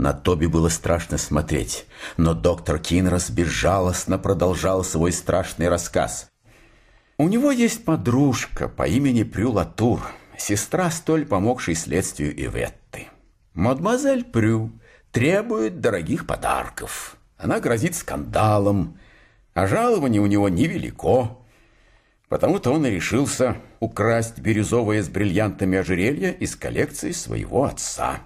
На Тоби было страшно смотреть, но доктор Кинрос безжалостно продолжал свой страшный рассказ. У него есть подружка по имени Прю Латур, сестра, столь помогшей следствию Иветты. Мадемуазель Прю требует дорогих подарков. Она грозит скандалом, а жалование у него невелико. Потому-то он и решился украсть бирюзовое с бриллиантами ожерелье из коллекции своего отца.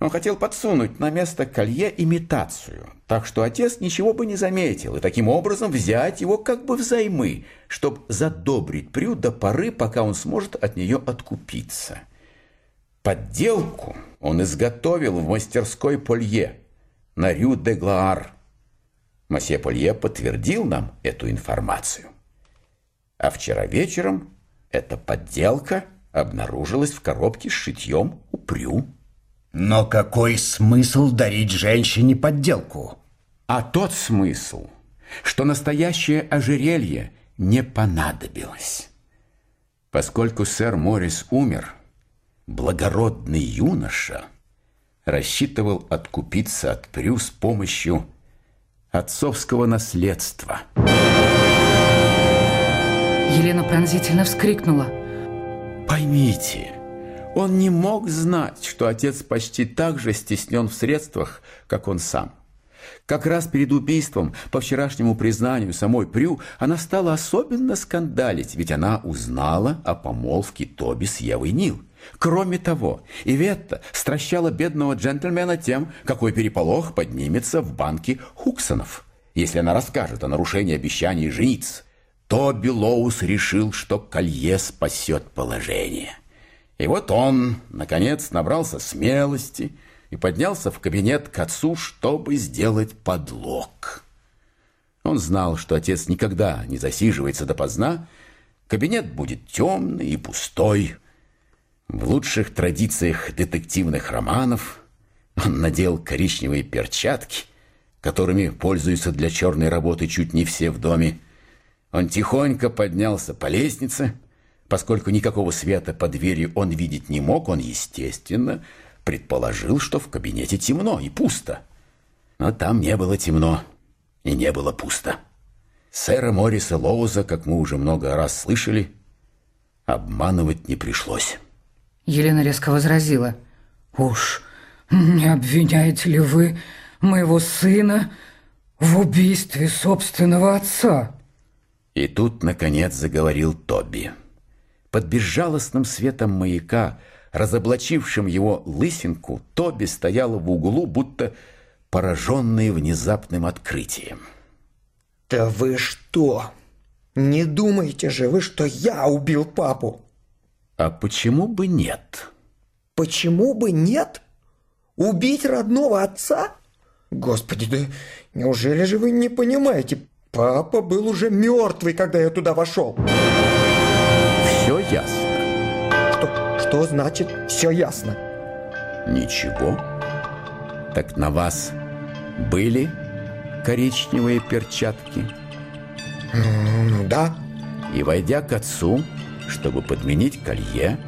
Он хотел подсунуть на место колье имитацию, так что отец ничего бы не заметил, и таким образом взять его как бы взаймы, чтобы задобрить Прю до поры, пока он сможет от нее откупиться. Подделку он изготовил в мастерской Полье на Рю-де-Глаар. Масье Полье подтвердил нам эту информацию. А вчера вечером эта подделка обнаружилась в коробке с шитьем у Прю. Но какой смысл дарить женщине подделку? А тот смысл, что настоящее ожерелье не понадобилось. Поскольку сэр Моррис умер, благородный юноша рассчитывал откупиться от Прю с помощью отцовского наследства. Елена пронзительно вскрикнула. Поймите, он не мог знать, что отец почти так же стеснен в средствах, как он сам. Как раз перед убийством, по вчерашнему признанию самой Прю, она стала особенно скандалить, ведь она узнала о помолвке Тоби с Евой Нил. Кроме того, Иветта стращала бедного джентльмена тем, какой переполох поднимется в банке Хуксонов, если она расскажет о нарушении обещаний жениться. Тоби Лоус решил, что колье спасет положение. И вот он, наконец, набрался смелости и поднялся в кабинет к отцу, чтобы сделать подлог. Он знал, что отец никогда не засиживается допоздна, кабинет будет темный и пустой. В лучших традициях детективных романов он надел коричневые перчатки, которыми пользуются для черной работы чуть не все в доме. Он тихонько поднялся по лестнице, Поскольку никакого света под дверью он видеть не мог, он, естественно, предположил, что в кабинете темно и пусто. Но там не было темно и не было пусто. Сэра Морриса Лоуза, как мы уже много раз слышали, обманывать не пришлось. Елена резко возразила. «Уж не обвиняете ли вы моего сына в убийстве собственного отца?» И тут, наконец, заговорил Тоби. Под безжалостным светом маяка, разоблачившим его лысинку, Тоби стояла в углу, будто пораженный внезапным открытием. «Да вы что? Не думаете же вы, что я убил папу?» «А почему бы нет?» «Почему бы нет? Убить родного отца? Господи, да неужели же вы не понимаете? Папа был уже мертвый, когда я туда вошел!» Все ясно. Что, что значит «все ясно»? Ничего. Так на вас были коричневые перчатки? Ну, ну да. И войдя к отцу, чтобы подменить колье,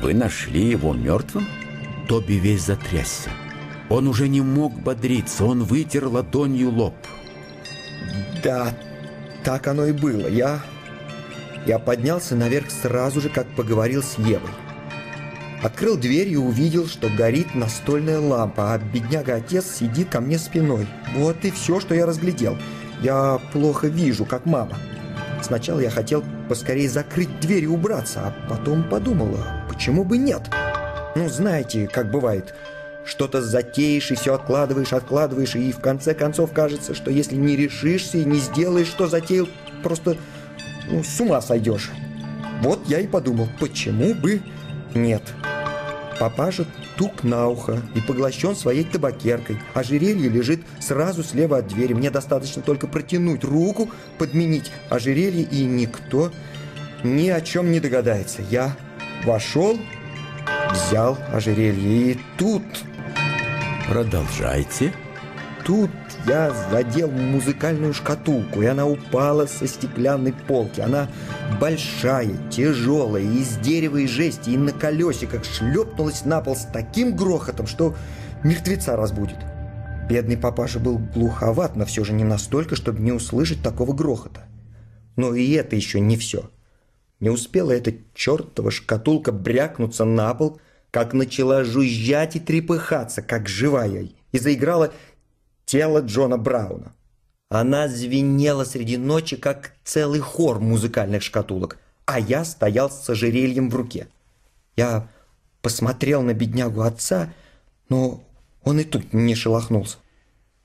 вы нашли его мертвым? Тоби весь затрясся. Он уже не мог бодриться, он вытер ладонью лоб. Да, так оно и было. Я я поднялся наверх сразу же, как поговорил с Евой. Открыл дверь и увидел, что горит настольная лампа, а бедняга-отец сидит ко мне спиной. Вот и все, что я разглядел. Я плохо вижу, как мама. Сначала я хотел поскорее закрыть дверь и убраться, а потом подумала, почему бы нет? Ну, знаете, как бывает, что-то затеешь и все откладываешь, откладываешь, и в конце концов кажется, что если не решишься и не сделаешь, что затеял, просто ну, с ума сойдешь. Вот я и подумал, почему бы нет. Папаша тук на ухо и поглощен своей табакеркой. Ожерелье лежит сразу слева от двери. Мне достаточно только протянуть руку, подменить ожерелье, и никто ни о чем не догадается. Я вошел, взял ожерелье, и тут... Продолжайте. Тут я задел музыкальную шкатулку, и она упала со стеклянной полки. Она большая, тяжелая, из дерева и жести, и на колесиках шлепнулась на пол с таким грохотом, что мертвеца разбудит. Бедный папаша был глуховат, но все же не настолько, чтобы не услышать такого грохота. Но и это еще не все. Не успела эта чертова шкатулка брякнуться на пол, как начала жужжать и трепыхаться, как живая, и заиграла тело Джона Брауна. Она звенела среди ночи, как целый хор музыкальных шкатулок, а я стоял с ожерельем в руке. Я посмотрел на беднягу отца, но он и тут не шелохнулся.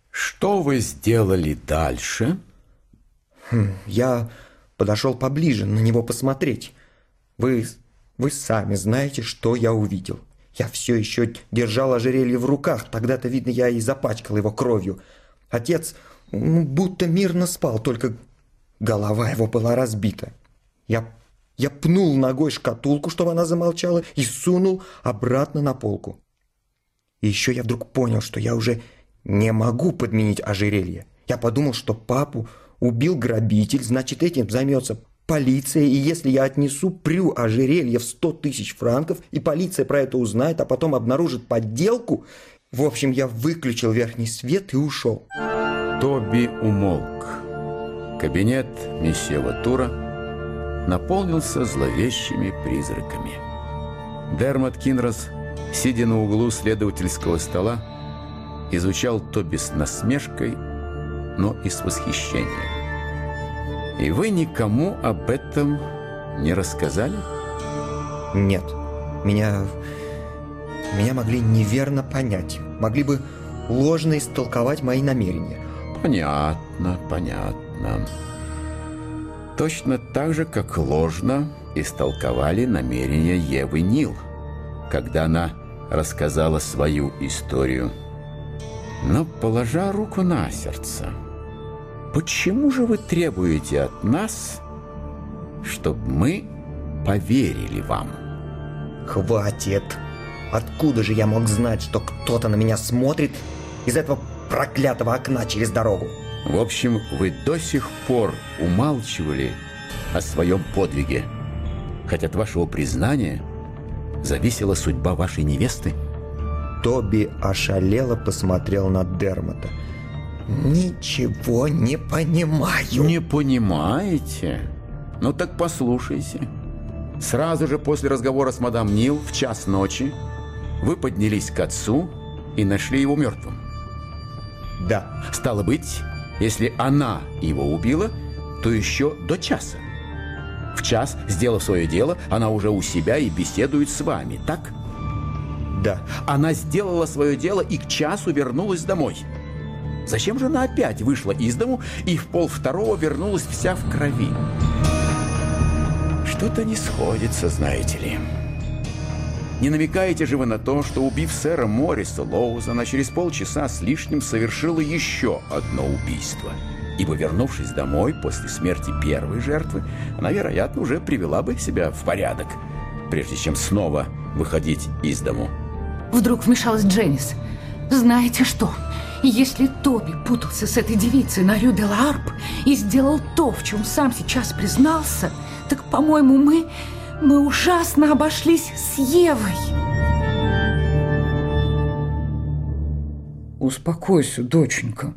Что вы сделали дальше? Хм, я подошел поближе на него посмотреть. Вы, вы сами знаете, что я увидел. Я все еще держал ожерелье в руках, тогда-то, видно, я и запачкал его кровью. Отец ну, будто мирно спал, только голова его была разбита. Я, я пнул ногой шкатулку, чтобы она замолчала, и сунул обратно на полку. И еще я вдруг понял, что я уже не могу подменить ожерелье. Я подумал, что папу убил грабитель, значит, этим займется полиция, и если я отнесу прю ожерелье в сто тысяч франков, и полиция про это узнает, а потом обнаружит подделку, в общем, я выключил верхний свет и ушел. Тоби умолк. Кабинет месье Ватура наполнился зловещими призраками. Дермат Кинрос, сидя на углу следовательского стола, изучал Тоби с насмешкой, но и с восхищением. «И вы никому об этом не рассказали?» Нет, меня... Меня могли неверно понять, могли бы ложно истолковать мои намерения. Понятно, понятно. Точно так же, как ложно истолковали намерения Евы Нил, когда она рассказала свою историю. Но, положа руку на сердце, почему же вы требуете от нас, чтобы мы поверили вам? Хватит! Откуда же я мог знать, что кто-то на меня смотрит из этого проклятого окна через дорогу. В общем, вы до сих пор умалчивали о своем подвиге, хотя от вашего признания зависела судьба вашей невесты. Тоби ошалело посмотрел на Дермота. «Ничего не понимаю». «Не понимаете? Ну так послушайте. Сразу же после разговора с мадам Нил в час ночи вы поднялись к отцу и нашли его мертвым. Да. Стало быть, если она его убила, то еще до часа. В час, сделав свое дело, она уже у себя и беседует с вами, так? Да. Она сделала свое дело и к часу вернулась домой. Зачем же она опять вышла из дому и в пол второго вернулась вся в крови? Что-то не сходится, знаете ли. Не намекаете же вы на то, что, убив сэра Морриса Лоуза, через полчаса с лишним совершила еще одно убийство? Ибо, вернувшись домой после смерти первой жертвы, она, вероятно, уже привела бы себя в порядок, прежде чем снова выходить из дому. Вдруг вмешалась Дженнис. «Знаете что? Если Тоби путался с этой девицей на Рю де Ларп и сделал то, в чем сам сейчас признался, так, по-моему, мы мы ужасно обошлись с Евой. Успокойся, доченька.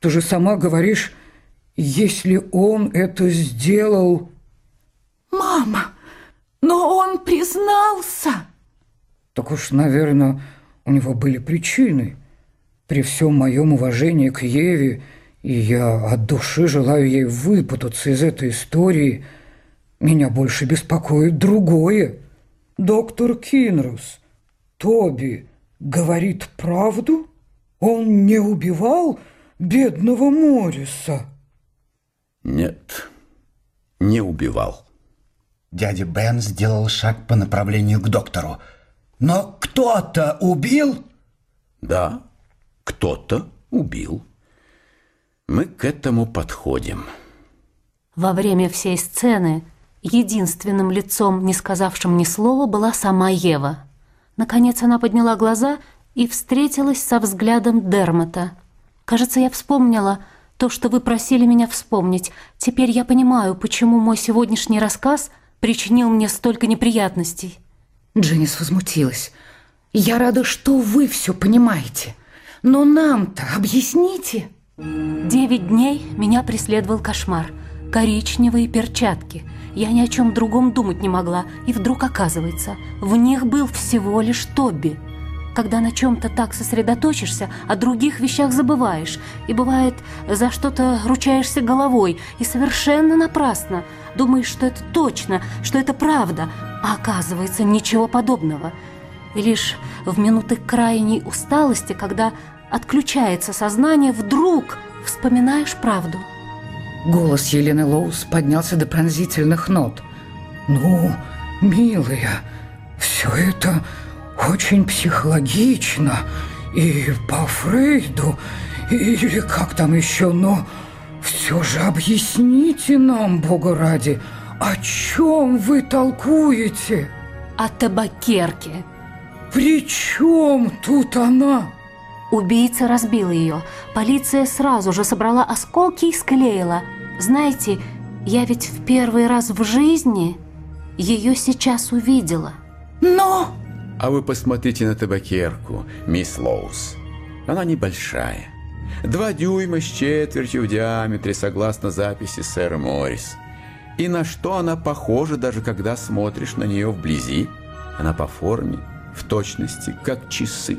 Ты же сама говоришь, если он это сделал... Мама, но он признался. Так уж, наверное, у него были причины. При всем моем уважении к Еве, и я от души желаю ей выпутаться из этой истории – меня больше беспокоит другое. Доктор Кинрос, Тоби говорит правду? Он не убивал бедного Морриса? Нет, не убивал. Дядя Бен сделал шаг по направлению к доктору. Но кто-то убил? Да, кто-то убил. Мы к этому подходим. Во время всей сцены Единственным лицом, не сказавшим ни слова, была сама Ева. Наконец она подняла глаза и встретилась со взглядом Дермота. «Кажется, я вспомнила то, что вы просили меня вспомнить. Теперь я понимаю, почему мой сегодняшний рассказ причинил мне столько неприятностей». Дженнис возмутилась. Я рада, что вы все понимаете. Но нам-то объясните. Девять дней меня преследовал кошмар. Коричневые перчатки. Я ни о чем другом думать не могла. И вдруг оказывается, в них был всего лишь Тоби. Когда на чем-то так сосредоточишься, о других вещах забываешь. И бывает, за что-то ручаешься головой. И совершенно напрасно. Думаешь, что это точно, что это правда. А оказывается, ничего подобного. И лишь в минуты крайней усталости, когда отключается сознание, вдруг вспоминаешь правду. Голос Елены Лоус поднялся до пронзительных нот. «Ну, милая, все это очень психологично. И по Фрейду, или как там еще, но все же объясните нам, Бога ради, о чем вы толкуете?» «О табакерке». «При чем тут она?» Убийца разбил ее. Полиция сразу же собрала осколки и склеила. Знаете, я ведь в первый раз в жизни ее сейчас увидела. Но... А вы посмотрите на табакерку, мисс Лоус. Она небольшая. Два дюйма с четвертью в диаметре, согласно записи сэра Моррис. И на что она похожа, даже когда смотришь на нее вблизи? Она по форме, в точности, как часы.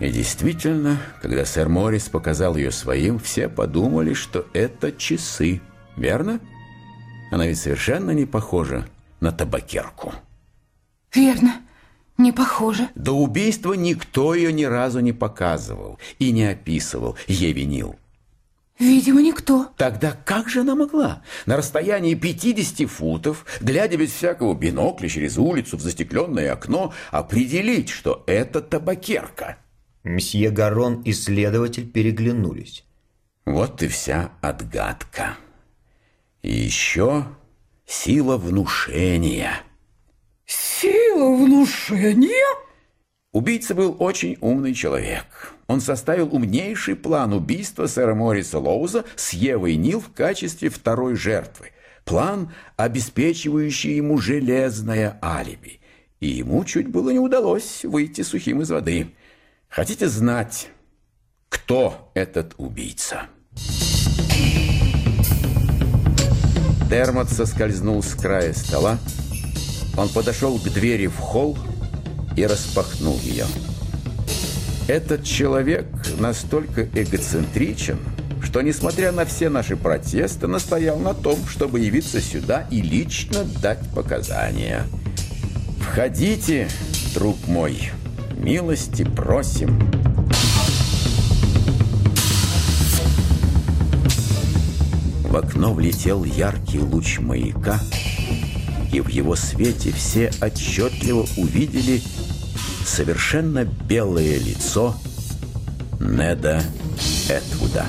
И действительно, когда сэр Моррис показал ее своим, все подумали, что это часы. Верно? Она ведь совершенно не похожа на табакерку. Верно, не похоже. До убийства никто ее ни разу не показывал и не описывал, ей винил. Видимо, никто. Тогда как же она могла на расстоянии 50 футов, глядя без всякого бинокля через улицу в застекленное окно, определить, что это табакерка? Мсье Гарон и следователь переглянулись. Вот и вся отгадка. И еще сила внушения. Сила внушения? Убийца был очень умный человек. Он составил умнейший план убийства сэра Мориса Лоуза с Евой Нил в качестве второй жертвы. План, обеспечивающий ему железное алиби. И ему чуть было не удалось выйти сухим из воды. Хотите знать, кто этот убийца? Дермот соскользнул с края стола. Он подошел к двери в холл и распахнул ее. Этот человек настолько эгоцентричен, что, несмотря на все наши протесты, настоял на том, чтобы явиться сюда и лично дать показания. «Входите, друг мой!» милости просим. В окно влетел яркий луч маяка, и в его свете все отчетливо увидели совершенно белое лицо Неда Этвуда.